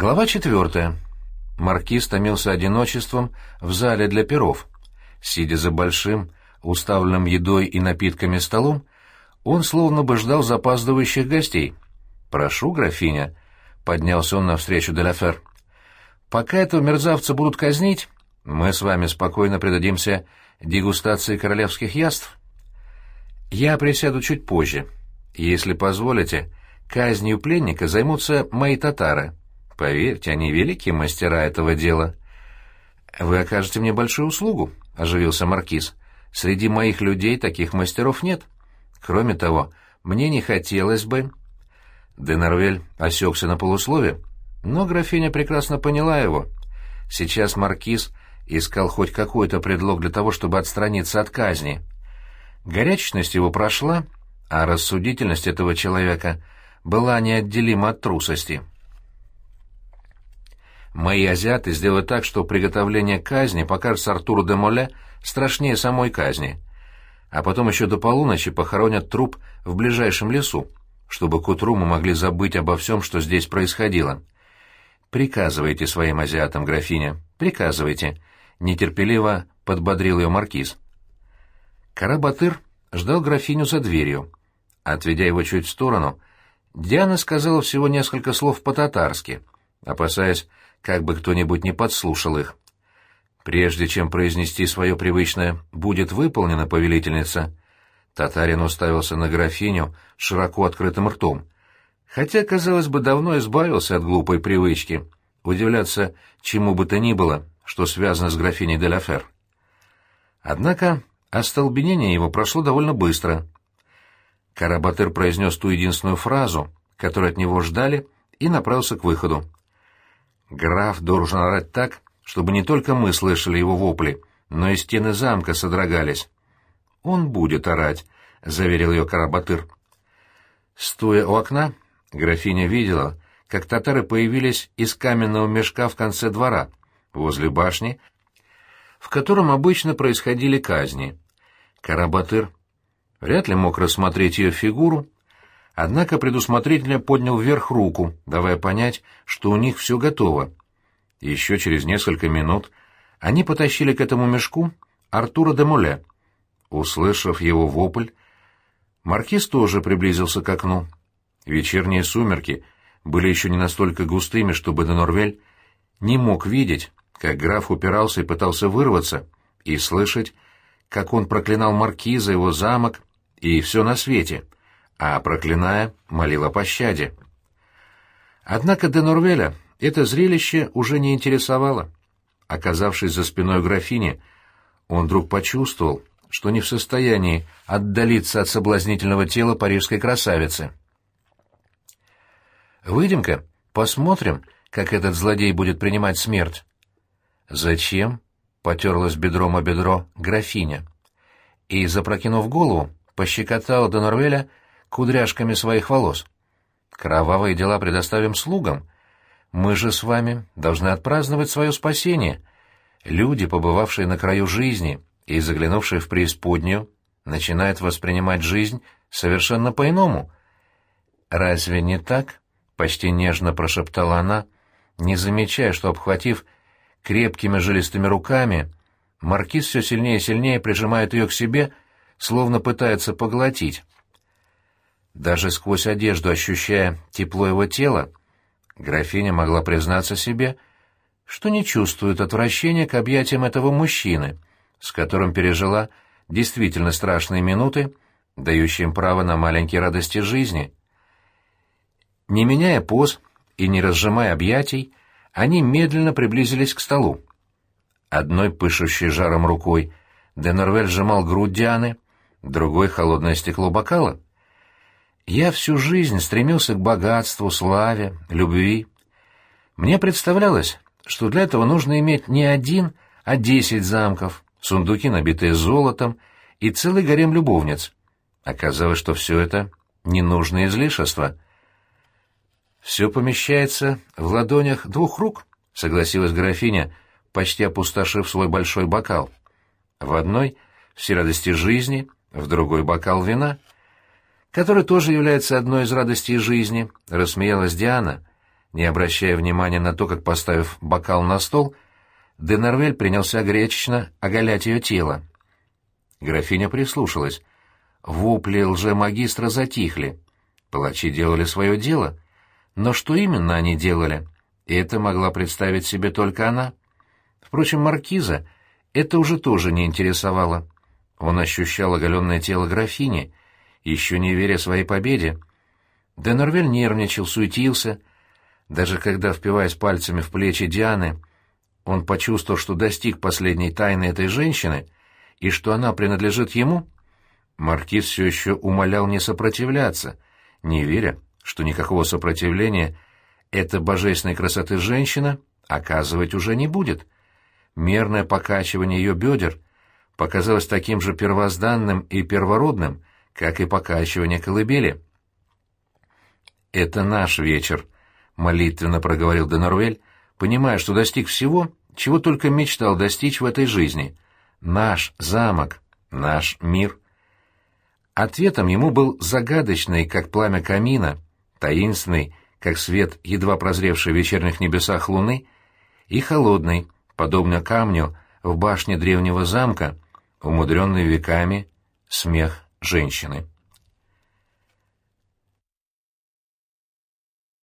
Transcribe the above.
Глава четвертая. Маркиз томился одиночеством в зале для перов. Сидя за большим, уставленным едой и напитками столом, он словно бы ждал запаздывающих гостей. «Прошу, графиня», — поднялся он навстречу Деляфер. «Пока этого мерзавца будут казнить, мы с вами спокойно предадимся дегустации королевских яств. Я присяду чуть позже. Если позволите, казнью пленника займутся мои татары». Поверьте, они великие мастера этого дела. Вы окажете мне большую услугу, — оживился Маркиз. Среди моих людей таких мастеров нет. Кроме того, мне не хотелось бы... Денарвель осекся на полуслове, но графиня прекрасно поняла его. Сейчас Маркиз искал хоть какой-то предлог для того, чтобы отстраниться от казни. Горячность его прошла, а рассудительность этого человека была неотделима от трусости. Мои азиаты сделают так, что приготовление казни покажется Артуру де Моле страшнее самой казни. А потом еще до полуночи похоронят труп в ближайшем лесу, чтобы к утру мы могли забыть обо всем, что здесь происходило. «Приказывайте своим азиатам, графиня, приказывайте», — нетерпеливо подбодрил ее маркиз. Карабатыр ждал графиню за дверью. Отведя его чуть в сторону, Диана сказала всего несколько слов по-татарски, опасаясь, как бы кто-нибудь не подслушал их. Прежде чем произнести свое привычное «будет выполнена, повелительница», татарин уставился на графиню широко открытым ртом, хотя, казалось бы, давно избавился от глупой привычки удивляться чему бы то ни было, что связано с графиней де ла Фер. Однако остолбенение его прошло довольно быстро. Карабатыр произнес ту единственную фразу, которую от него ждали, и направился к выходу. Граф должен орать так, чтобы не только мы слышали его вопли, но и стены замка содрогались. «Он будет орать», — заверил ее Карабатыр. Стоя у окна, графиня видела, как татары появились из каменного мешка в конце двора, возле башни, в котором обычно происходили казни. Карабатыр вряд ли мог рассмотреть ее фигуру, однако предусмотрительно поднял вверх руку, давая понять, что у них все готово. Еще через несколько минут они потащили к этому мешку Артура де Моле. Услышав его вопль, маркиз тоже приблизился к окну. Вечерние сумерки были еще не настолько густыми, чтобы де Норвель не мог видеть, как граф упирался и пытался вырваться, и слышать, как он проклинал маркиза, его замок и все на свете — а, проклиная, молил о пощаде. Однако де Норвеля это зрелище уже не интересовало. Оказавшись за спиной графини, он вдруг почувствовал, что не в состоянии отдалиться от соблазнительного тела парижской красавицы. «Выйдем-ка, посмотрим, как этот злодей будет принимать смерть». «Зачем?» — потерлась бедром о бедро графиня. И, запрокинув голову, пощекотала до Норвеля кудряшками своих волос. Кровавые дела предоставим слугам. Мы же с вами должны отпраздновать свое спасение. Люди, побывавшие на краю жизни и заглянувшие в преисподнюю, начинают воспринимать жизнь совершенно по-иному. «Разве не так?» — почти нежно прошептала она, не замечая, что, обхватив крепкими жилистыми руками, маркиз все сильнее и сильнее прижимает ее к себе, словно пытается поглотить. Даже сквозь одежду ощущая тепло его тела, графиня могла признаться себе, что не чувствует отвращения к объятиям этого мужчины, с которым пережила действительно страшные минуты, дающие им право на маленькие радости жизни. Не меняя поз и не разжимая объятий, они медленно приблизились к столу. Одной пышущей жаром рукой Денорвель сжимал грудь Дианы, другой — холодное стекло бокала. Я всю жизнь стремился к богатству, славе, любви. Мне представлялось, что для этого нужно иметь не один, а десять замков, сундуки, набитые золотом, и целый гарем любовниц. Оказалось, что все это — ненужное излишество. «Все помещается в ладонях двух рук», — согласилась графиня, почти опустошив свой большой бокал. «В одной — все радости жизни, в другой — бокал вина» который тоже является одной из радостей жизни, — рассмеялась Диана, Не обращая внимания на то, как, поставив бокал на стол, Денервель принялся гречечно оголять ее тело. Графиня прислушалась. Вопли лже-магистра затихли. Палачи делали свое дело. Но что именно они делали, это могла представить себе только она. Впрочем, маркиза это уже тоже не интересовало. Он ощущал оголенное тело графини, еще не веря своей победе. Денервель нервничал, суетился. Даже когда, впиваясь пальцами в плечи Дианы, он почувствовал, что достиг последней тайны этой женщины и что она принадлежит ему, маркиз все еще умолял не сопротивляться, не веря, что никакого сопротивления эта божественной красоты женщина оказывать уже не будет. Мерное покачивание ее бедер показалось таким же первозданным и первородным, как и покачивание колыбели. «Это наш вечер», — молитвенно проговорил Денорвель, понимая, что достиг всего, чего только мечтал достичь в этой жизни. «Наш замок, наш мир». Ответом ему был загадочный, как пламя камина, таинственный, как свет едва прозревшей в вечерних небесах луны, и холодный, подобно камню в башне древнего замка, умудренный веками смех женщины.